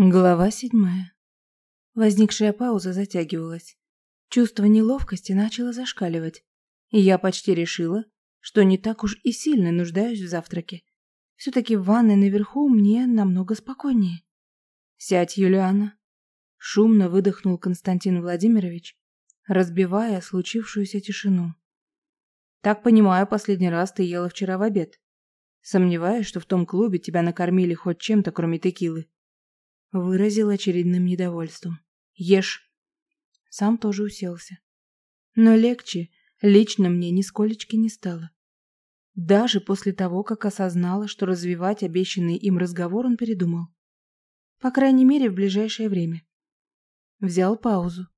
Глава седьмая. Возникшая пауза затягивалась. Чувство неловкости начало зашкаливать, и я почти решила, что не так уж и сильно нуждаюсь в завтраке. Все-таки в ванной наверху мне намного спокойнее. «Сядь, Юлиана!» Шумно выдохнул Константин Владимирович, разбивая случившуюся тишину. «Так понимаю, последний раз ты ела вчера в обед. Сомневаюсь, что в том клубе тебя накормили хоть чем-то, кроме текилы». Выразил очередным недовольством. Ешь. Сам тоже уселся. Но легче лично мне нисколечки не стало. Даже после того, как осознала, что развивать обещанный им разговор он передумал. По крайней мере, в ближайшее время. Взял паузу.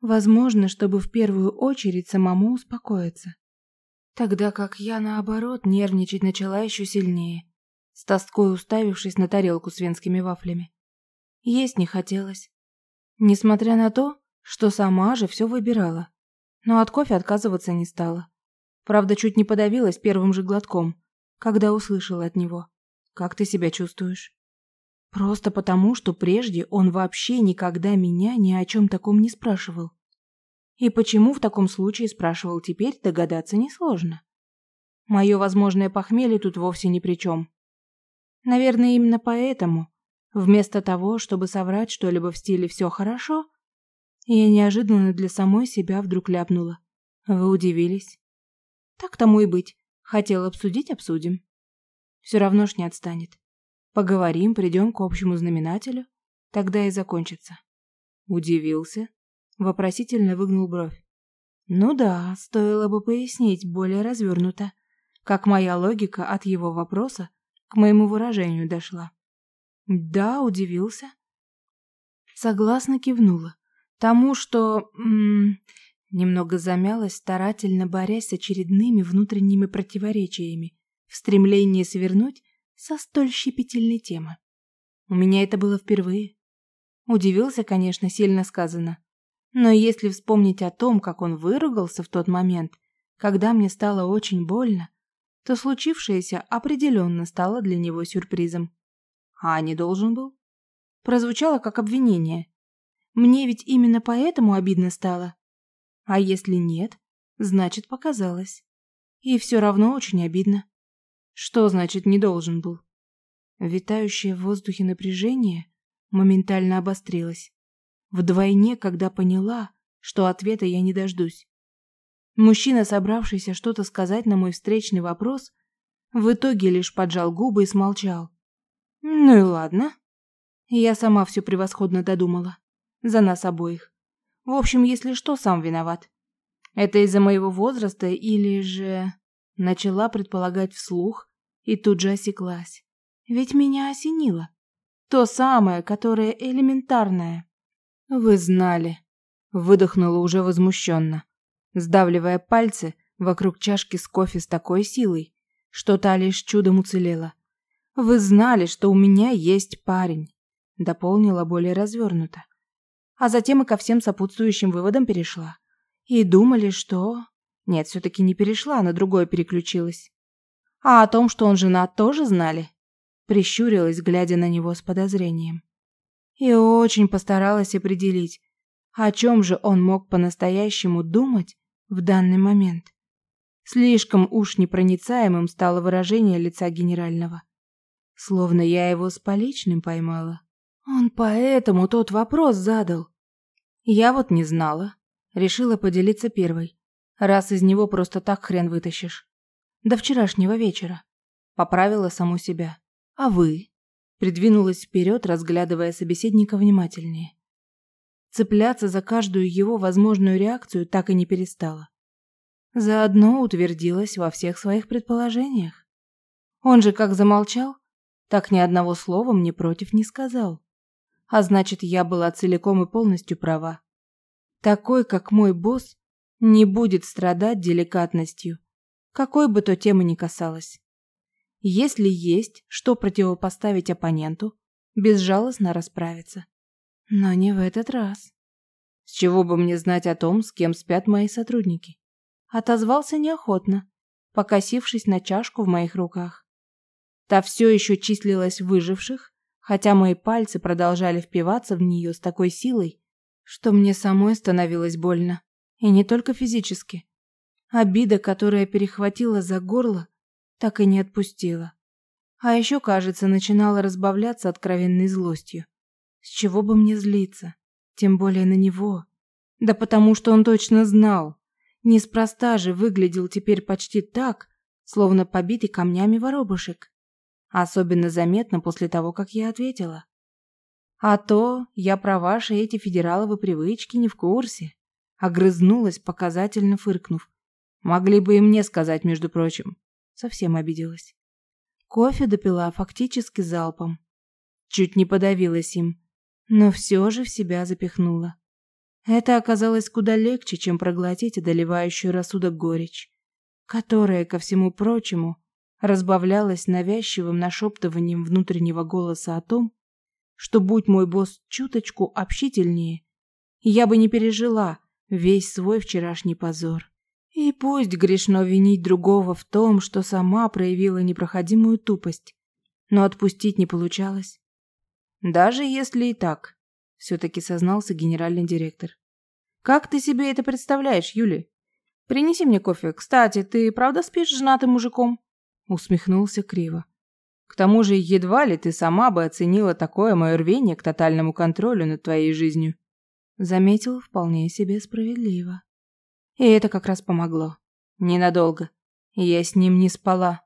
Возможно, чтобы в первую очередь самому успокоиться. Тогда как я, наоборот, нервничать начала еще сильнее, с тоской уставившись на тарелку с венскими вафлями. Есть не хотелось. Несмотря на то, что сама же все выбирала. Но от кофе отказываться не стала. Правда, чуть не подавилась первым же глотком, когда услышала от него. «Как ты себя чувствуешь?» Просто потому, что прежде он вообще никогда меня ни о чем таком не спрашивал. И почему в таком случае спрашивал теперь, догадаться несложно. Мое возможное похмелье тут вовсе ни при чем. Наверное, именно поэтому Вместо того, чтобы соврать что-либо в стиле «все хорошо», я неожиданно для самой себя вдруг ляпнула. Вы удивились? Так тому и быть. Хотел обсудить – обсудим. Все равно ж не отстанет. Поговорим, придем к общему знаменателю. Тогда и закончится. Удивился. Вопросительно выгнул бровь. Ну да, стоило бы пояснить более развернуто, как моя логика от его вопроса к моему выражению дошла. Да, удивился. Согласно кивнула. Тому, что... М -м, немного замялась, старательно борясь с очередными внутренними противоречиями в стремлении свернуть со столь щепетильной темы. У меня это было впервые. Удивился, конечно, сильно сказано. Но если вспомнить о том, как он выругался в тот момент, когда мне стало очень больно, то случившееся определенно стало для него сюрпризом. А не должен был? Прозвучало как обвинение. Мне ведь именно поэтому обидно стало. А если нет, значит показалось. И все равно очень обидно. Что значит не должен был? Витающее в воздухе напряжение моментально обострилось. Вдвойне, когда поняла, что ответа я не дождусь. Мужчина, собравшийся что-то сказать на мой встречный вопрос, в итоге лишь поджал губы и смолчал. Ну и ладно. Я сама все превосходно додумала. За нас обоих. В общем, если что, сам виноват. Это из-за моего возраста или же... Начала предполагать вслух и тут же осеклась. Ведь меня осенило. То самое, которое элементарное. Вы знали. Выдохнула уже возмущенно, сдавливая пальцы вокруг чашки с кофе с такой силой, что та лишь чудом уцелела. Вы знали, что у меня есть парень, дополнила более развернуто. А затем и ко всем сопутствующим выводам перешла. И думали, что... Нет, все-таки не перешла, на другое переключилась. А о том, что он женат, тоже знали? Прищурилась, глядя на него с подозрением. И очень постаралась определить, о чем же он мог по-настоящему думать в данный момент. Слишком уж непроницаемым стало выражение лица генерального. Словно я его с поличным поймала. Он поэтому тот вопрос задал. Я вот не знала. Решила поделиться первой. Раз из него просто так хрен вытащишь. До вчерашнего вечера. Поправила саму себя. А вы? Придвинулась вперед, разглядывая собеседника внимательнее. Цепляться за каждую его возможную реакцию так и не перестала. Заодно утвердилась во всех своих предположениях. Он же как замолчал, так ни одного слова мне против не сказал. А значит, я была целиком и полностью права. Такой, как мой босс, не будет страдать деликатностью, какой бы то темы ни касалась. Если есть, что противопоставить оппоненту, безжалостно расправиться. Но не в этот раз. С чего бы мне знать о том, с кем спят мои сотрудники? Отозвался неохотно, покосившись на чашку в моих руках. Та все еще числилась выживших, хотя мои пальцы продолжали впиваться в нее с такой силой, что мне самой становилось больно. И не только физически. Обида, которая перехватила за горло, так и не отпустила. А еще, кажется, начинала разбавляться откровенной злостью. С чего бы мне злиться? Тем более на него. Да потому что он точно знал. Неспроста же выглядел теперь почти так, словно побитый камнями воробушек. Особенно заметно после того, как я ответила. А то я про ваши эти федераловы привычки не в курсе. Огрызнулась, показательно фыркнув. Могли бы и мне сказать, между прочим. Совсем обиделась. Кофе допила фактически залпом. Чуть не подавилась им, но все же в себя запихнула. Это оказалось куда легче, чем проглотить одолевающую рассудок горечь, которая, ко всему прочему, разбавлялась навязчивым нашептыванием внутреннего голоса о том, что будь мой босс чуточку общительнее, я бы не пережила весь свой вчерашний позор. И пусть грешно винить другого в том, что сама проявила непроходимую тупость, но отпустить не получалось. Даже если и так, все-таки сознался генеральный директор. Как ты себе это представляешь, Юли? Принеси мне кофе. Кстати, ты правда спишь с женатым мужиком? Усмехнулся криво. К тому же, едва ли ты сама бы оценила такое мое рвение к тотальному контролю над твоей жизнью. Заметил вполне себе справедливо. И это как раз помогло. Ненадолго. Я с ним не спала.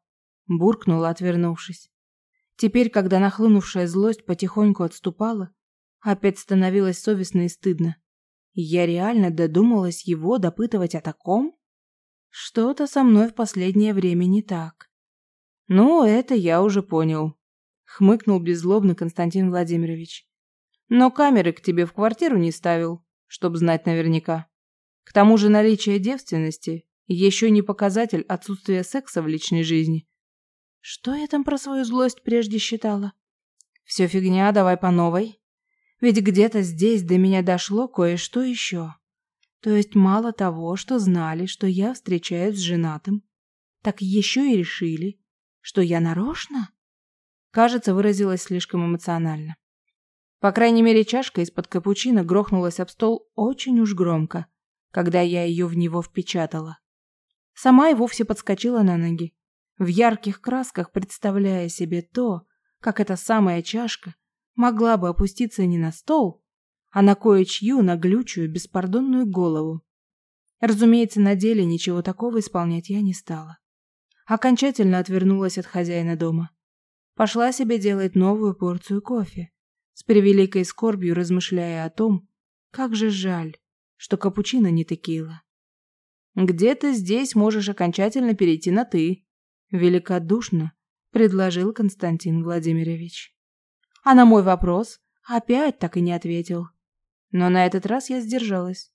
Буркнула, отвернувшись. Теперь, когда нахлынувшая злость потихоньку отступала, опять становилось совестно и стыдно. Я реально додумалась его допытывать о таком? Что-то со мной в последнее время не так. Ну, это я уже понял, хмыкнул беззлобно Константин Владимирович. Но камеры к тебе в квартиру не ставил, чтоб знать наверняка. К тому же наличие девственности еще не показатель отсутствия секса в личной жизни. Что я там про свою злость прежде считала? Все фигня, давай по новой. Ведь где-то здесь до меня дошло кое-что еще. То есть мало того, что знали, что я встречаюсь с женатым, так еще и решили, что я нарочно? Кажется, выразилась слишком эмоционально. По крайней мере, чашка из-под капучино грохнулась об стол очень уж громко, когда я ее в него впечатала. Сама и вовсе подскочила на ноги, в ярких красках представляя себе то, как эта самая чашка могла бы опуститься не на стол, а на кое-чью наглючую, беспардонную голову. Разумеется, на деле ничего такого исполнять я не стала. Окончательно отвернулась от хозяина дома. Пошла себе делать новую порцию кофе, с превеликой скорбью размышляя о том, как же жаль, что капучино не текила. «Где ты здесь можешь окончательно перейти на «ты», — великодушно предложил Константин Владимирович. А на мой вопрос опять так и не ответил. Но на этот раз я сдержалась.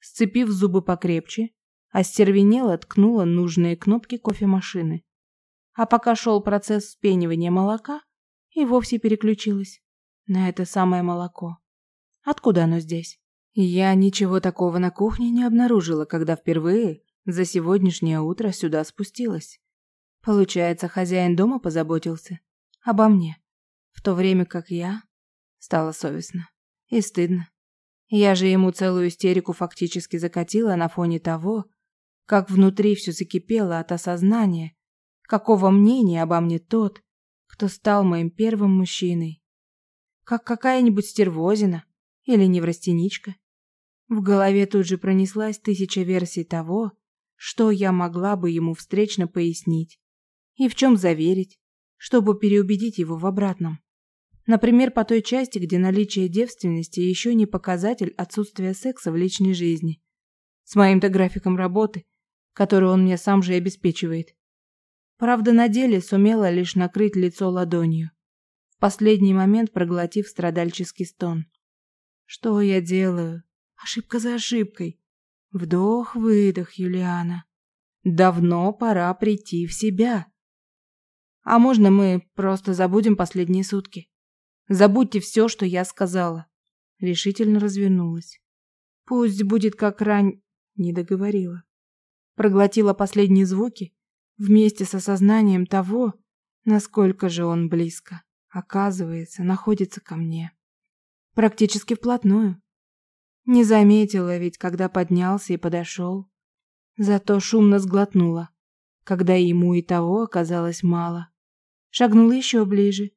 Сцепив зубы покрепче, остервенела ткнула нужные кнопки кофемашины. А пока шел процесс вспенивания молока, и вовсе переключилась на это самое молоко. Откуда оно здесь? Я ничего такого на кухне не обнаружила, когда впервые за сегодняшнее утро сюда спустилась. Получается, хозяин дома позаботился обо мне в то время как я стало совестно и стыдно. Я же ему целую истерику фактически закатила на фоне того, как внутри все закипело от осознания, какого мнения обо мне тот, кто стал моим первым мужчиной. Как какая-нибудь стервозина или неврастеничка. В голове тут же пронеслась тысяча версий того, что я могла бы ему встречно пояснить и в чем заверить, чтобы переубедить его в обратном. Например, по той части, где наличие девственности еще не показатель отсутствия секса в личной жизни. С моим-то графиком работы, который он мне сам же и обеспечивает. Правда, на деле сумела лишь накрыть лицо ладонью, в последний момент проглотив страдальческий стон. Что я делаю? Ошибка за ошибкой. Вдох-выдох, Юлиана. Давно пора прийти в себя. А можно мы просто забудем последние сутки? Забудьте все, что я сказала. Решительно развернулась. Пусть будет как рань... Не договорила. Проглотила последние звуки вместе с осознанием того, насколько же он близко. оказывается, находится ко мне. Практически вплотную. Не заметила ведь, когда поднялся и подошел. Зато шумно сглотнула, когда ему и того оказалось мало. Шагнула еще ближе,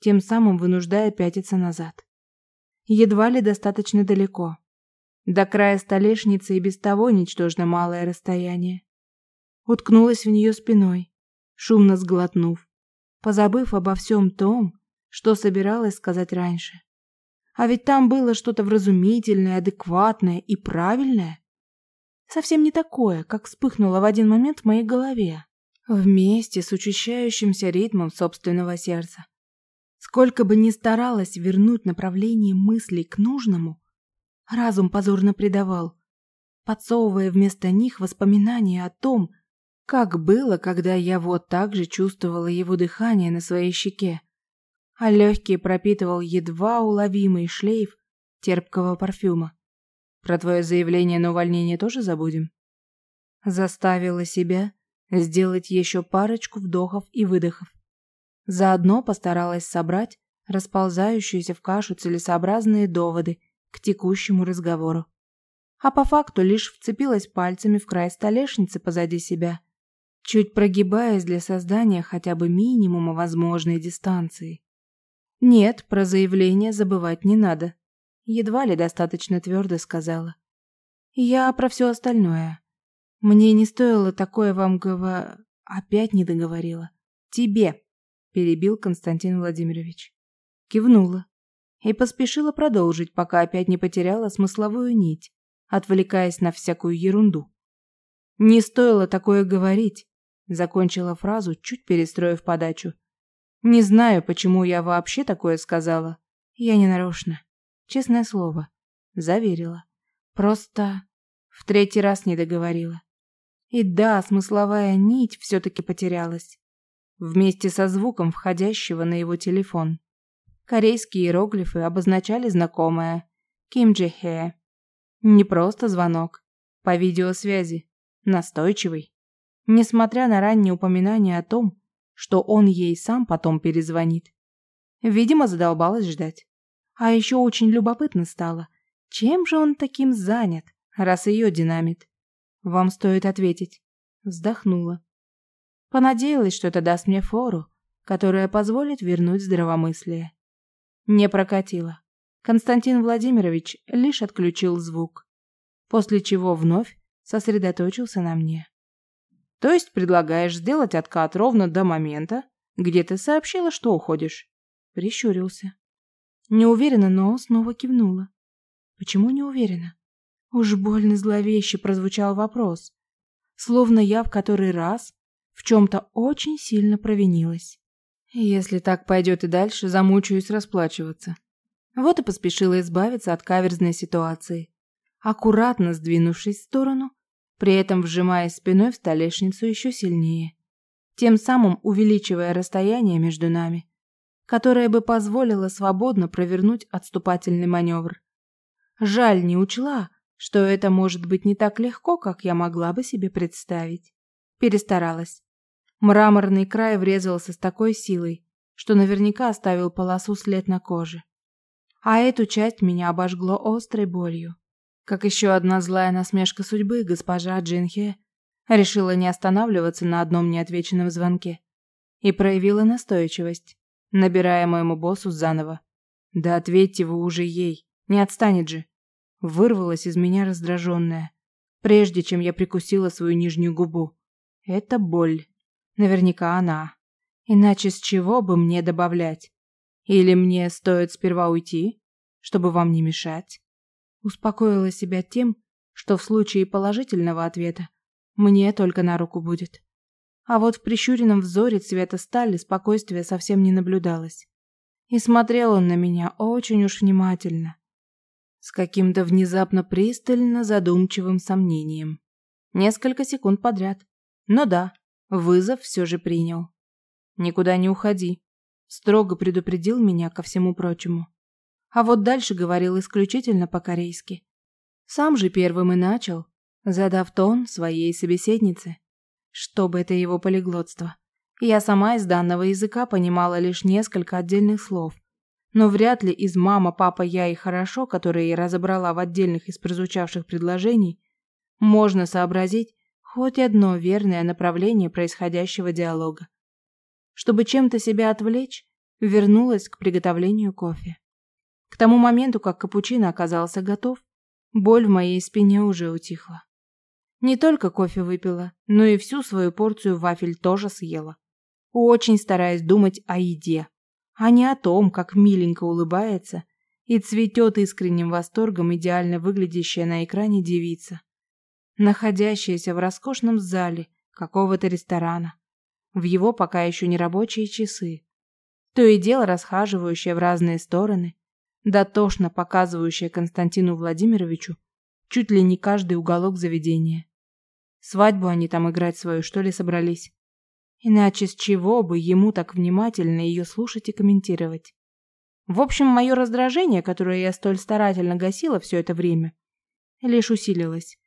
тем самым вынуждая пятиться назад. Едва ли достаточно далеко. До края столешницы и без того ничтожно малое расстояние. Уткнулась в нее спиной, шумно сглотнув, позабыв обо всем том, что собиралась сказать раньше. А ведь там было что-то вразумительное, адекватное и правильное. Совсем не такое, как вспыхнуло в один момент в моей голове. Вместе с учащающимся ритмом собственного сердца. Сколько бы ни старалась вернуть направление мыслей к нужному, разум позорно предавал, подсовывая вместо них воспоминания о том, как было, когда я вот так же чувствовала его дыхание на своей щеке, а легкие пропитывал едва уловимый шлейф терпкого парфюма. Про твое заявление на увольнение тоже забудем? Заставила себя сделать еще парочку вдохов и выдохов. Заодно постаралась собрать расползающиеся в кашу целесообразные доводы к текущему разговору. А по факту лишь вцепилась пальцами в край столешницы позади себя, чуть прогибаясь для создания хотя бы минимума возможной дистанции. Нет, про заявление забывать не надо. Едва ли достаточно твердо сказала. Я про все остальное. Мне не стоило такое вам гова... Опять не договорила. Тебе, перебил Константин Владимирович. Кивнула и поспешила продолжить, пока опять не потеряла смысловую нить, отвлекаясь на всякую ерунду. Не стоило такое говорить, закончила фразу, чуть перестроив подачу. Не знаю, почему я вообще такое сказала. Я не нарочно. Честное слово. Заверила. Просто в третий раз не договорила. И да, смысловая нить все-таки потерялась. Вместе со звуком входящего на его телефон. Корейские иероглифы обозначали знакомое. Ким Джи Хэ. Не просто звонок. По видеосвязи. Настойчивый. Несмотря на раннее упоминание о том, что он ей сам потом перезвонит. Видимо, задолбалась ждать. А еще очень любопытно стало, чем же он таким занят, раз ее динамит. Вам стоит ответить. Вздохнула. Понадеялась, что это даст мне фору, которая позволит вернуть здравомыслие. Не прокатило. Константин Владимирович лишь отключил звук, после чего вновь сосредоточился на мне. То есть предлагаешь сделать откат ровно до момента, где ты сообщила, что уходишь. Прищурился. Не уверена, но снова кивнула. Почему не уверена? Уж больно зловеще прозвучал вопрос. Словно я в который раз в чем-то очень сильно провинилась. Если так пойдет и дальше, замучаюсь расплачиваться. Вот и поспешила избавиться от каверзной ситуации. Аккуратно сдвинувшись в сторону, при этом вжимая спиной в столешницу еще сильнее, тем самым увеличивая расстояние между нами, которое бы позволило свободно провернуть отступательный маневр. Жаль, не учла, что это может быть не так легко, как я могла бы себе представить. Перестаралась. Мраморный край врезался с такой силой, что наверняка оставил полосу след на коже. А эту часть меня обожгло острой болью. Как еще одна злая насмешка судьбы, госпожа Джинхе решила не останавливаться на одном неотвеченном звонке и проявила настойчивость, набирая моему боссу заново. «Да ответьте вы уже ей, не отстанет же!» Вырвалась из меня раздраженная, прежде чем я прикусила свою нижнюю губу. Это боль. Наверняка она. Иначе с чего бы мне добавлять? Или мне стоит сперва уйти, чтобы вам не мешать? Успокоила себя тем, что в случае положительного ответа мне только на руку будет. А вот в прищуренном взоре цвета стали спокойствия совсем не наблюдалось. И смотрел он на меня очень уж внимательно, с каким-то внезапно пристально задумчивым сомнением. Несколько секунд подряд. Но да, вызов все же принял. «Никуда не уходи», — строго предупредил меня ко всему прочему. А вот дальше говорил исключительно по-корейски. Сам же первым и начал, задав тон своей собеседнице. Чтобы это его полиглотство. Я сама из данного языка понимала лишь несколько отдельных слов. Но вряд ли из «мама», «папа», «я» и «хорошо», которые я разобрала в отдельных из прозвучавших предложений, можно сообразить хоть одно верное направление происходящего диалога. Чтобы чем-то себя отвлечь, вернулась к приготовлению кофе. К тому моменту, как капучино оказался готов, боль в моей спине уже утихла. Не только кофе выпила, но и всю свою порцию вафель тоже съела. Очень стараясь думать о еде, а не о том, как миленько улыбается и цветет искренним восторгом идеально выглядящая на экране девица, находящаяся в роскошном зале какого-то ресторана, в его пока еще не рабочие часы, то и дело расхаживающая в разные стороны, дотошно показывающая Константину Владимировичу чуть ли не каждый уголок заведения. Свадьбу они там играть свою, что ли, собрались? Иначе с чего бы ему так внимательно ее слушать и комментировать? В общем, мое раздражение, которое я столь старательно гасила все это время, лишь усилилось.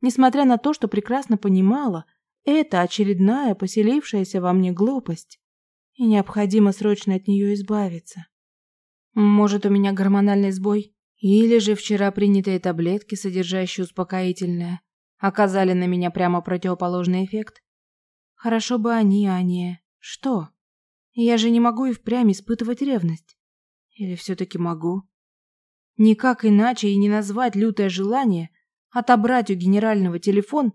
Несмотря на то, что прекрасно понимала, это очередная поселившаяся во мне глупость, и необходимо срочно от нее избавиться. Может, у меня гормональный сбой? Или же вчера принятые таблетки, содержащие успокоительное, оказали на меня прямо противоположный эффект? Хорошо бы они, а не... Что? Я же не могу и впрямь испытывать ревность. Или все-таки могу? Никак иначе и не назвать лютое желание отобрать у генерального телефон,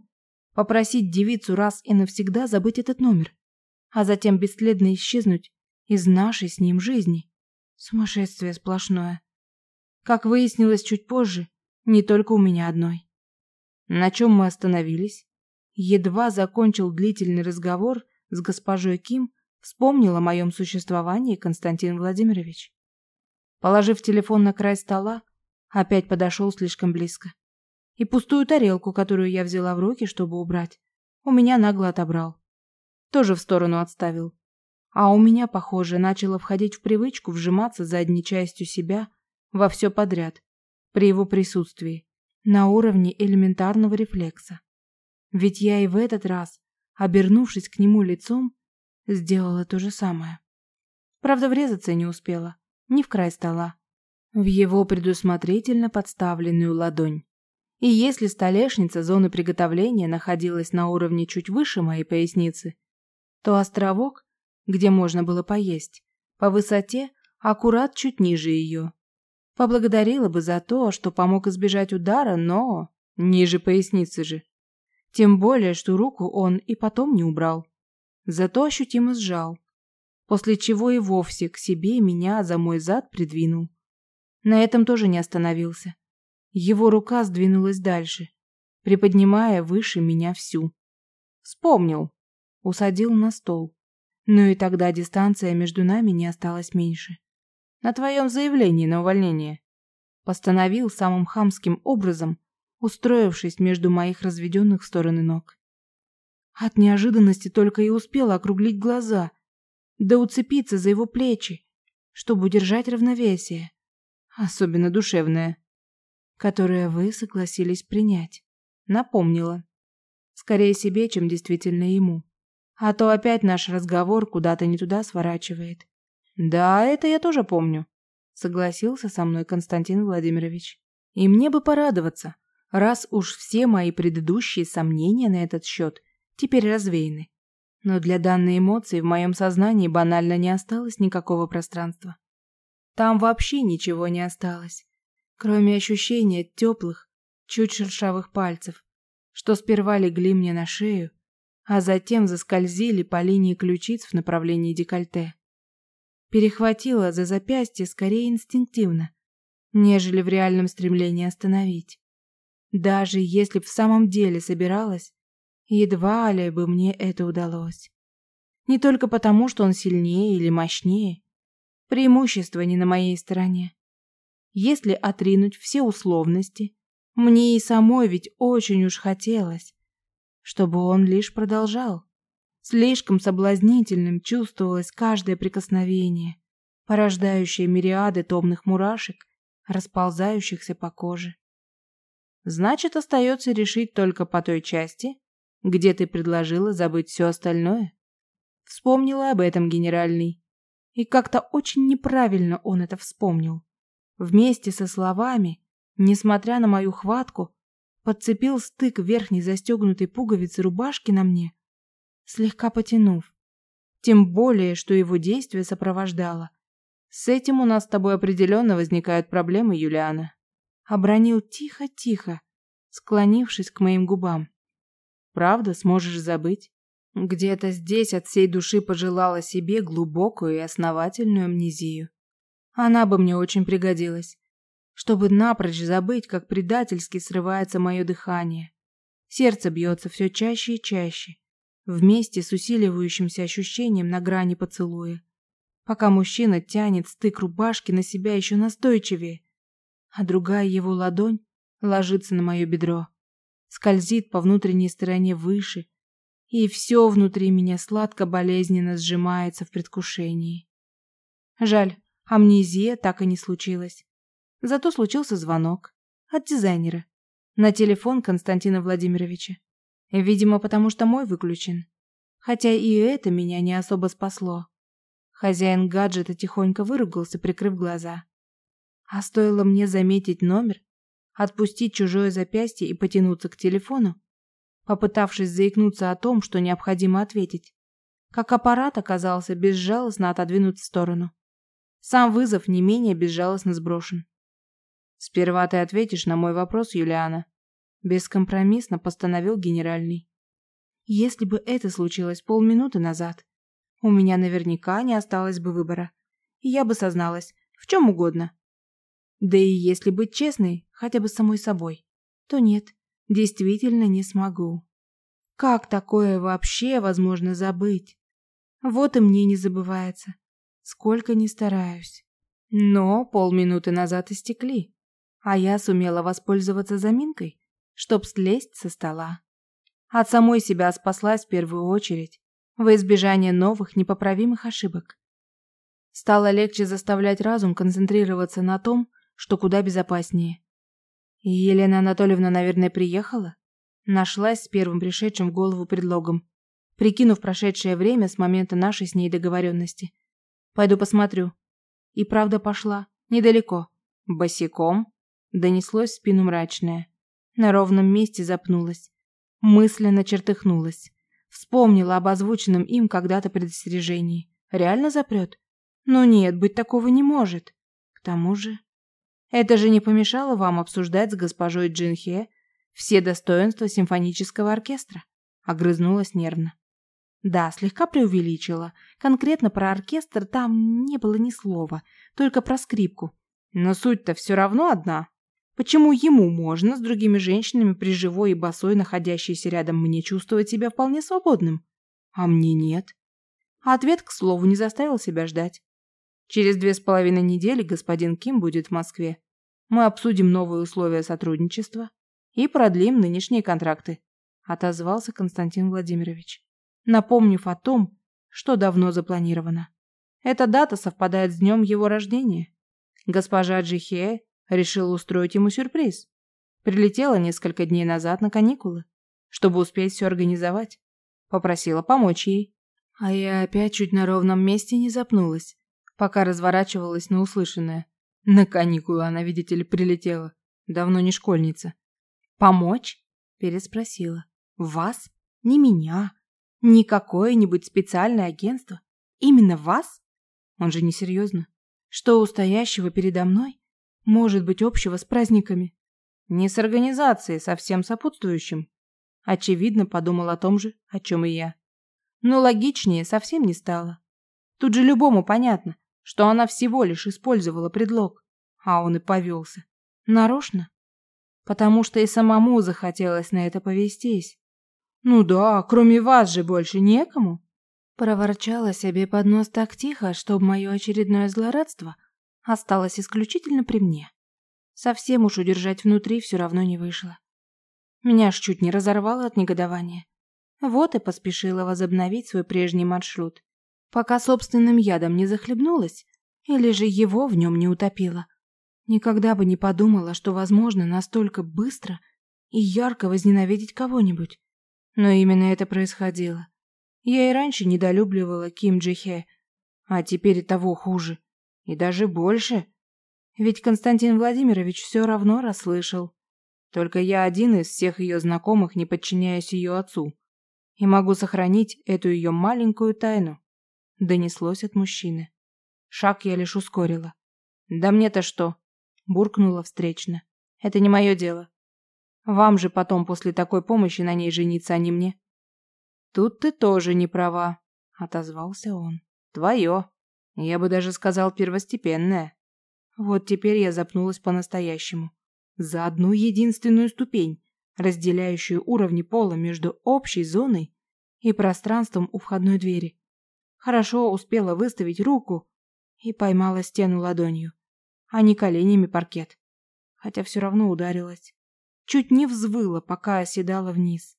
попросить девицу раз и навсегда забыть этот номер, а затем бесследно исчезнуть из нашей с ним жизни. Сумасшествие сплошное. Как выяснилось чуть позже, не только у меня одной. На чем мы остановились? Едва закончил длительный разговор с госпожой Ким, вспомнил о моем существовании Константин Владимирович. Положив телефон на край стола, опять подошел слишком близко. И пустую тарелку, которую я взяла в руки, чтобы убрать, у меня нагло отобрал. Тоже в сторону отставил. А у меня, похоже, начало входить в привычку вжиматься задней частью себя во все подряд, при его присутствии, на уровне элементарного рефлекса. Ведь я и в этот раз, обернувшись к нему лицом, сделала то же самое. Правда, врезаться не успела, ни в край стола, в его предусмотрительно подставленную ладонь. И если столешница зоны приготовления находилась на уровне чуть выше моей поясницы, то островок где можно было поесть, по высоте аккурат чуть ниже ее. Поблагодарила бы за то, что помог избежать удара, но... Ниже поясницы же. Тем более, что руку он и потом не убрал. Зато ощутимо сжал. После чего и вовсе к себе меня за мой зад придвинул. На этом тоже не остановился. Его рука сдвинулась дальше, приподнимая выше меня всю. Вспомнил. Усадил на стол. Ну и тогда дистанция между нами не осталась меньше. На твоем заявлении на увольнение. Постановил самым хамским образом, устроившись между моих разведенных в стороны ног. От неожиданности только и успела округлить глаза, да уцепиться за его плечи, чтобы удержать равновесие, особенно душевное, которое вы согласились принять. Напомнила. Скорее себе, чем действительно ему. А то опять наш разговор куда-то не туда сворачивает. Да, это я тоже помню, согласился со мной Константин Владимирович. И мне бы порадоваться, раз уж все мои предыдущие сомнения на этот счет теперь развеяны. Но для данной эмоции в моем сознании банально не осталось никакого пространства. Там вообще ничего не осталось, кроме ощущения теплых, чуть шершавых пальцев, что сперва легли мне на шею, а затем заскользили по линии ключиц в направлении декольте. Перехватила за запястье скорее инстинктивно, нежели в реальном стремлении остановить. Даже если в самом деле собиралась, едва ли бы мне это удалось. Не только потому, что он сильнее или мощнее. Преимущество не на моей стороне. Если отринуть все условности, мне и самой ведь очень уж хотелось, чтобы он лишь продолжал. Слишком соблазнительным чувствовалось каждое прикосновение, порождающее мириады томных мурашек, расползающихся по коже. Значит, остается решить только по той части, где ты предложила забыть все остальное. Вспомнила об этом генеральный. И как-то очень неправильно он это вспомнил. Вместе со словами, несмотря на мою хватку, подцепил стык верхней застегнутой пуговицы рубашки на мне, слегка потянув. Тем более, что его действие сопровождало. С этим у нас с тобой определенно возникают проблемы, Юлиана. Обронил тихо-тихо, склонившись к моим губам. Правда, сможешь забыть? Где-то здесь от всей души пожелала себе глубокую и основательную амнезию. Она бы мне очень пригодилась, чтобы напрочь забыть, как предательски срывается мое дыхание. Сердце бьется все чаще и чаще, вместе с усиливающимся ощущением на грани поцелуя, пока мужчина тянет стык рубашки на себя еще настойчивее, а другая его ладонь ложится на мое бедро, скользит по внутренней стороне выше, и все внутри меня сладко-болезненно сжимается в предвкушении. Жаль, амнезия так и не случилась. Зато случился звонок от дизайнера на телефон Константина Владимировича. Видимо, потому что мой выключен. Хотя и это меня не особо спасло. Хозяин гаджета тихонько выругался, прикрыв глаза. А стоило мне заметить номер, отпустить чужое запястье и потянуться к телефону, попытавшись заикнуться о том, что необходимо ответить, как аппарат оказался безжалостно отодвинут в сторону. Сам вызов не менее безжалостно сброшен. «Сперва ты ответишь на мой вопрос, Юлиана», – бескомпромиссно постановил генеральный. «Если бы это случилось полминуты назад, у меня наверняка не осталось бы выбора, и я бы созналась в чем угодно. Да и если быть честной, хотя бы самой собой, то нет, действительно не смогу. Как такое вообще возможно забыть? Вот и мне не забывается, сколько ни стараюсь. Но полминуты назад истекли, а я сумела воспользоваться заминкой, чтоб слезть со стола. От самой себя спаслась в первую очередь, во избежание новых непоправимых ошибок. Стало легче заставлять разум концентрироваться на том, что куда безопаснее. Елена Анатольевна, наверное, приехала? Нашлась с первым пришедшим в голову предлогом, прикинув прошедшее время с момента нашей с ней договоренности. Пойду посмотрю. И правда пошла. Недалеко. Босиком? Донеслось в спину мрачное. На ровном месте запнулась. Мысленно чертыхнулась. Вспомнила об озвученном им когда-то предостережении. Реально запрет? Ну нет, быть такого не может. К тому же... Это же не помешало вам обсуждать с госпожой Джинхе все достоинства симфонического оркестра, огрызнулась нервно. Да, слегка преувеличила. Конкретно про оркестр там не было ни слова, только про скрипку. Но суть-то все равно одна. Почему ему можно с другими женщинами при живой и босой, находящейся рядом мне, чувствовать себя вполне свободным, а мне нет? ответ, к слову, не заставил себя ждать. Через две с половиной недели господин Ким будет в Москве. Мы обсудим новые условия сотрудничества и продлим нынешние контракты», – отозвался Константин Владимирович, напомнив о том, что давно запланировано. Эта дата совпадает с днем его рождения. Госпожа Джихе решила устроить ему сюрприз. Прилетела несколько дней назад на каникулы, чтобы успеть все организовать. Попросила помочь ей. А я опять чуть на ровном месте не запнулась пока разворачивалась на услышанное. На каникулы она, видите ли, прилетела. Давно не школьница. «Помочь?» – переспросила. «Вас? Не меня? Не какое-нибудь специальное агентство? Именно вас?» Он же несерьезно. «Что у стоящего передо мной может быть общего с праздниками?» «Не с организацией, со всем сопутствующим». Очевидно, подумал о том же, о чем и я. Но логичнее совсем не стало. Тут же любому понятно, что она всего лишь использовала предлог, а он и повелся. Нарочно? Потому что и самому захотелось на это повестись. «Ну да, кроме вас же больше некому!» Проворчала себе под нос так тихо, чтобы мое очередное злорадство осталось исключительно при мне. Совсем уж удержать внутри все равно не вышло. Меня аж чуть не разорвало от негодования. Вот и поспешила возобновить свой прежний маршрут пока собственным ядом не захлебнулась или же его в нем не утопила. Никогда бы не подумала, что возможно настолько быстро и ярко возненавидеть кого-нибудь. Но именно это происходило. Я и раньше недолюбливала Ким Джи Хе, а теперь и того хуже. И даже больше. Ведь Константин Владимирович все равно расслышал. Только я один из всех ее знакомых не подчиняюсь ее отцу. И могу сохранить эту ее маленькую тайну. Донеслось от мужчины. Шаг я лишь ускорила. «Да мне-то что?» Буркнула встречно. «Это не мое дело. Вам же потом после такой помощи на ней жениться, а не мне». «Тут ты тоже не права», — отозвался он. «Твое. Я бы даже сказал первостепенное». Вот теперь я запнулась по-настоящему. За одну единственную ступень, разделяющую уровни пола между общей зоной и пространством у входной двери. Хорошо успела выставить руку и поймала стену ладонью, а не коленями паркет. Хотя все равно ударилась. Чуть не взвыла, пока оседала вниз.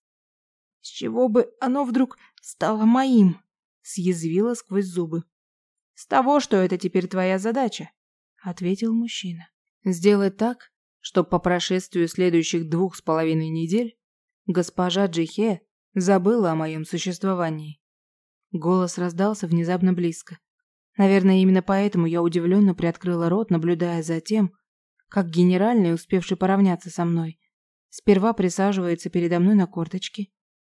С чего бы оно вдруг стало моим? Съязвила сквозь зубы. С того, что это теперь твоя задача, ответил мужчина. Сделать так, чтобы по прошествию следующих двух с половиной недель госпожа Джихе забыла о моем существовании. Голос раздался внезапно близко. Наверное, именно поэтому я удивленно приоткрыла рот, наблюдая за тем, как генеральный, успевший поравняться со мной, сперва присаживается передо мной на корточки,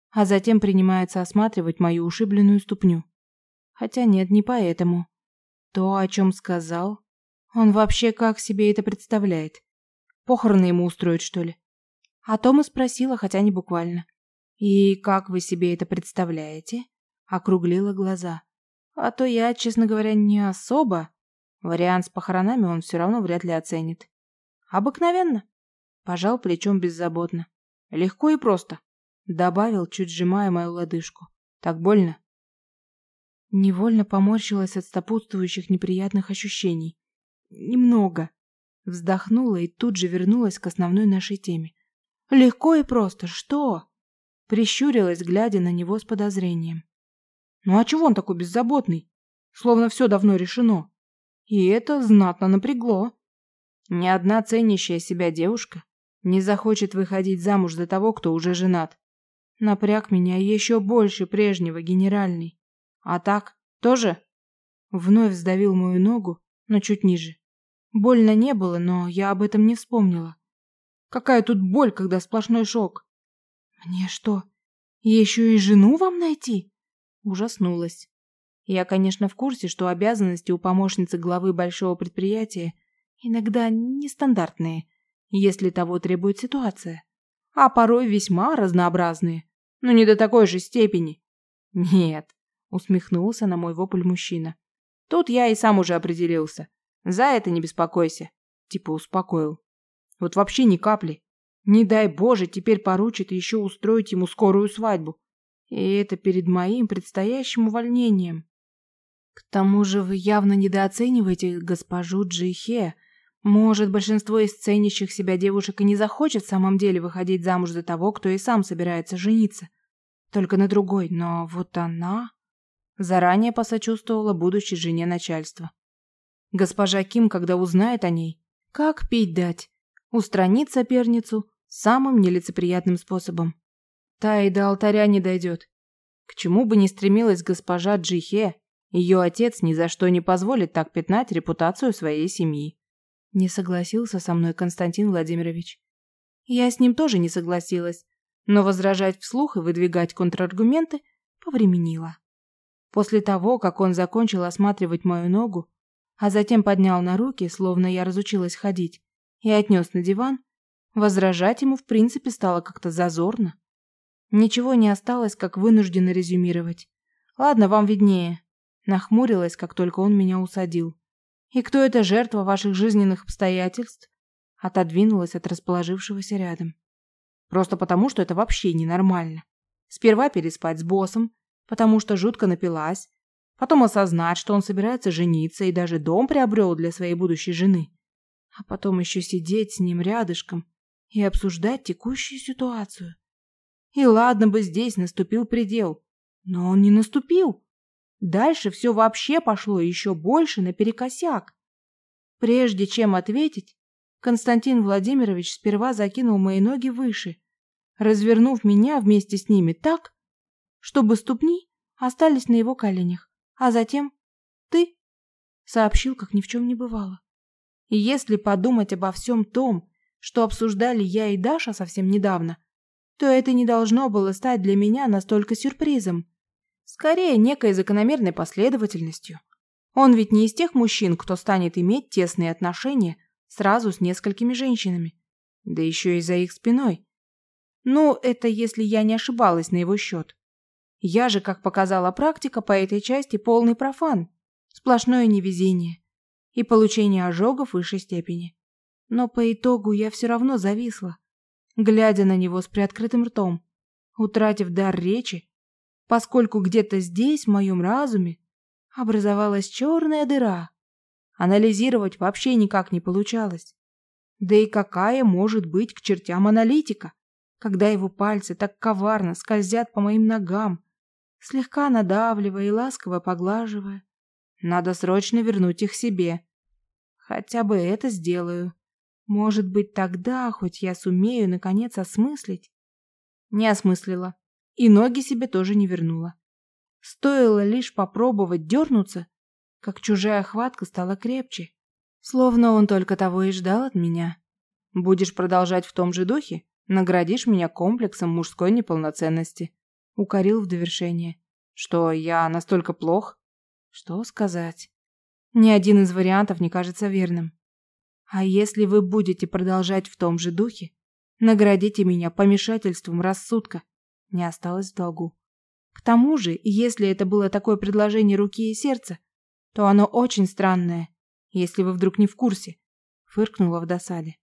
а затем принимается осматривать мою ушибленную ступню. Хотя нет, не поэтому. То, о чем сказал, он вообще как себе это представляет? Похороны ему устроить, что ли? О том и спросила, хотя не буквально. «И как вы себе это представляете?» Округлила глаза. «А то я, честно говоря, не особо. Вариант с похоронами он все равно вряд ли оценит. Обыкновенно». Пожал плечом беззаботно. «Легко и просто. Добавил, чуть сжимая мою лодыжку. Так больно? Невольно поморщилась от сопутствующих неприятных ощущений. Немного. Вздохнула и тут же вернулась к основной нашей теме. Легко и просто. Что? Прищурилась, глядя на него с подозрением. Ну а чего он такой беззаботный? Словно все давно решено. И это знатно напрягло. Ни одна ценящая себя девушка не захочет выходить замуж за того, кто уже женат. Напряг меня еще больше прежнего, генеральный. А так, тоже? Вновь сдавил мою ногу, но чуть ниже. Больно не было, но я об этом не вспомнила. Какая тут боль, когда сплошной шок? Мне что, еще и жену вам найти? Ужаснулась. Я, конечно, в курсе, что обязанности у помощницы главы большого предприятия иногда нестандартные, если того требует ситуация, а порой весьма разнообразные. Ну не до такой же степени. Нет, усмехнулся на мой вопль мужчина. Тут я и сам уже определился. За это не беспокойся. Типа успокоил. Вот вообще ни капли. Не дай боже, теперь поручит еще устроить ему скорую свадьбу. И это перед моим предстоящим увольнением. К тому же вы явно недооцениваете госпожу Джихе. Может, большинство из ценящих себя девушек и не захочет в самом деле выходить замуж за того, кто и сам собирается жениться. Только на другой, но вот она... Заранее посочувствовала будущей жене начальства. Госпожа Ким, когда узнает о ней, как пить дать, устранит соперницу самым нелицеприятным способом. Та и до алтаря не дойдет. К чему бы ни стремилась госпожа Джихе, ее отец ни за что не позволит так пятнать репутацию своей семьи. Не согласился со мной Константин Владимирович. Я с ним тоже не согласилась, но возражать вслух и выдвигать контраргументы повременила. После того, как он закончил осматривать мою ногу, а затем поднял на руки, словно я разучилась ходить, и отнес на диван, возражать ему в принципе стало как-то зазорно. Ничего не осталось, как вынужденно резюмировать. Ладно, вам виднее. Нахмурилась, как только он меня усадил. «И кто эта жертва ваших жизненных обстоятельств?» Отодвинулась от расположившегося рядом. «Просто потому, что это вообще ненормально. Сперва переспать с боссом, потому что жутко напилась, потом осознать, что он собирается жениться и даже дом приобрел для своей будущей жены, а потом еще сидеть с ним рядышком и обсуждать текущую ситуацию. И ладно бы здесь наступил предел, но он не наступил. Дальше все вообще пошло еще больше наперекосяк. Прежде чем ответить, Константин Владимирович сперва закинул мои ноги выше, развернув меня вместе с ними так, чтобы ступни остались на его коленях. А затем ты сообщил, как ни в чем не бывало. И если подумать обо всем том, что обсуждали я и Даша совсем недавно, то это не должно было стать для меня настолько сюрпризом. Скорее, некой закономерной последовательностью. Он ведь не из тех мужчин, кто станет иметь тесные отношения сразу с несколькими женщинами. Да еще и за их спиной. Ну, это если я не ошибалась на его счет. Я же, как показала практика, по этой части полный профан. Сплошное невезение. И получение ожогов высшей степени. Но по итогу я все равно зависла, глядя на него с приоткрытым ртом, утратив дар речи, поскольку где-то здесь, в моем разуме, образовалась черная дыра. Анализировать вообще никак не получалось. Да и какая может быть к чертям аналитика, когда его пальцы так коварно скользят по моим ногам, слегка надавливая и ласково поглаживая. Надо срочно вернуть их себе. Хотя бы это сделаю. Может быть, тогда хоть я сумею наконец осмыслить. Не осмыслила. И ноги себе тоже не вернула. Стоило лишь попробовать дернуться, как чужая хватка стала крепче. Словно он только того и ждал от меня. Будешь продолжать в том же духе, наградишь меня комплексом мужской неполноценности. Укорил в довершение. Что, я настолько плох? Что сказать? Ни один из вариантов не кажется верным. А если вы будете продолжать в том же духе, наградите меня помешательством рассудка. Не осталось в долгу. К тому же, если это было такое предложение руки и сердца, то оно очень странное, если вы вдруг не в курсе, фыркнула в досаде.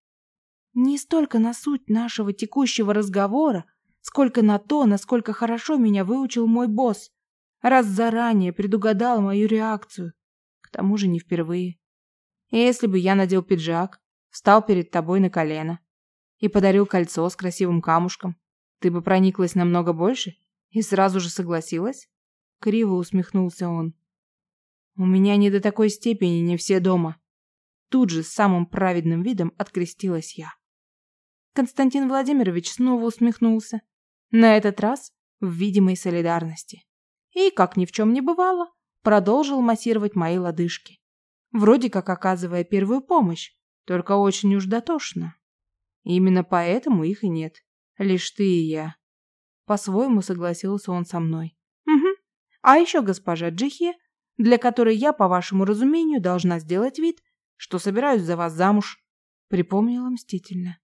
Не столько на суть нашего текущего разговора, сколько на то, насколько хорошо меня выучил мой босс, раз заранее предугадал мою реакцию, к тому же не впервые. Если бы я надел пиджак, встал перед тобой на колено и подарил кольцо с красивым камушком, ты бы прониклась намного больше и сразу же согласилась? Криво усмехнулся он. У меня не до такой степени не все дома. Тут же с самым праведным видом открестилась я. Константин Владимирович снова усмехнулся. На этот раз в видимой солидарности. И, как ни в чем не бывало, продолжил массировать мои лодыжки вроде как оказывая первую помощь, только очень уж дотошно. Именно поэтому их и нет. Лишь ты и я. По-своему согласился он со мной. Угу. А еще госпожа Джихе, для которой я, по вашему разумению, должна сделать вид, что собираюсь за вас замуж. Припомнила мстительно.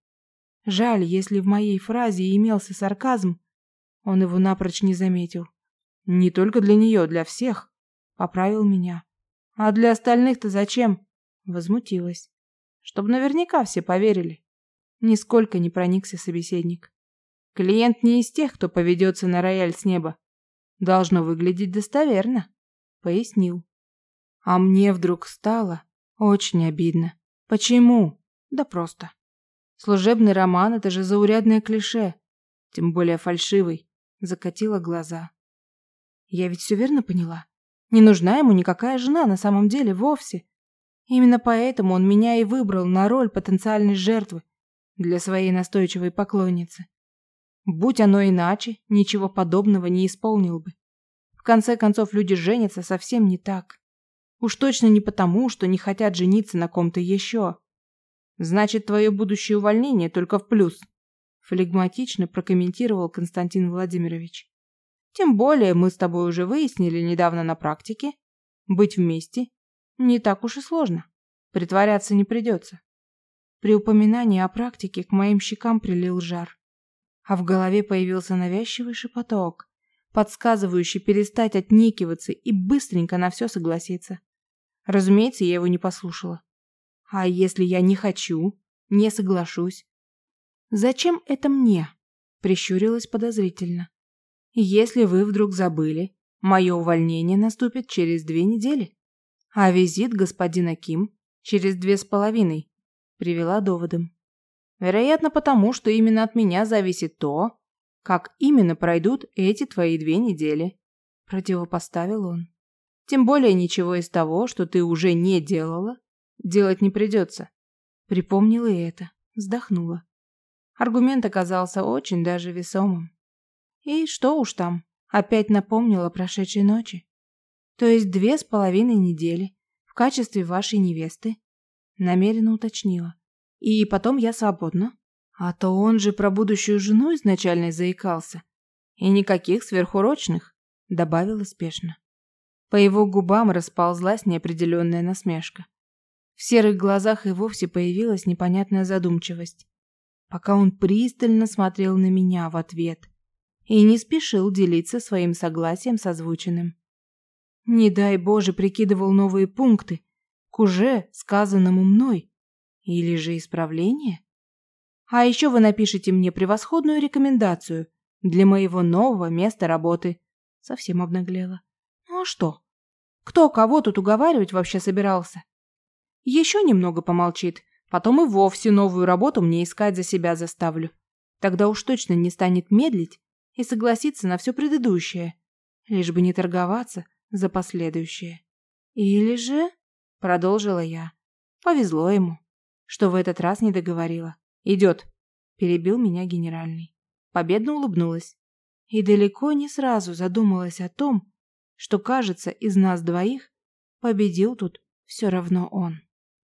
Жаль, если в моей фразе имелся сарказм, он его напрочь не заметил. Не только для нее, для всех. Поправил меня. А для остальных-то зачем? Возмутилась. Чтоб наверняка все поверили. Нисколько не проникся собеседник. Клиент не из тех, кто поведется на рояль с неба. Должно выглядеть достоверно, пояснил. А мне вдруг стало очень обидно. Почему? Да просто. Служебный роман — это же заурядное клише. Тем более фальшивый. Закатила глаза. Я ведь все верно поняла? Не нужна ему никакая жена на самом деле вовсе. Именно поэтому он меня и выбрал на роль потенциальной жертвы для своей настойчивой поклонницы. Будь оно иначе, ничего подобного не исполнил бы. В конце концов, люди женятся совсем не так. Уж точно не потому, что не хотят жениться на ком-то еще. Значит, твое будущее увольнение только в плюс. Флегматично прокомментировал Константин Владимирович. Тем более мы с тобой уже выяснили недавно на практике. Быть вместе не так уж и сложно. Притворяться не придется. При упоминании о практике к моим щекам прилил жар. А в голове появился навязчивый шепоток, подсказывающий перестать отнекиваться и быстренько на все согласиться. Разумеется, я его не послушала. А если я не хочу, не соглашусь? Зачем это мне? Прищурилась подозрительно. Если вы вдруг забыли, мое увольнение наступит через две недели, а визит господина Ким через две с половиной, привела доводом. Вероятно, потому, что именно от меня зависит то, как именно пройдут эти твои две недели, противопоставил он. Тем более ничего из того, что ты уже не делала, делать не придется. Припомнила и это, вздохнула. Аргумент оказался очень даже весомым. И что уж там, Опять напомнила прошедшей ночи. То есть две с половиной недели в качестве вашей невесты. Намеренно уточнила. И потом я свободна. А то он же про будущую жену изначально заикался. И никаких сверхурочных, добавила спешно. По его губам расползлась неопределенная насмешка. В серых глазах и вовсе появилась непонятная задумчивость, пока он пристально смотрел на меня в ответ и не спешил делиться своим согласием с озвученным. Не дай Боже, прикидывал новые пункты к уже сказанному мной. Или же исправление? А еще вы напишите мне превосходную рекомендацию для моего нового места работы. Совсем обнаглела. Ну а что? Кто кого тут уговаривать вообще собирался? Еще немного помолчит, потом и вовсе новую работу мне искать за себя заставлю. Тогда уж точно не станет медлить и согласиться на все предыдущее, лишь бы не торговаться за последующее. Или же, продолжила я, повезло ему, что в этот раз не договорила. Идет, перебил меня генеральный. Победно улыбнулась и далеко не сразу задумалась о том, что, кажется, из нас двоих победил тут все равно он.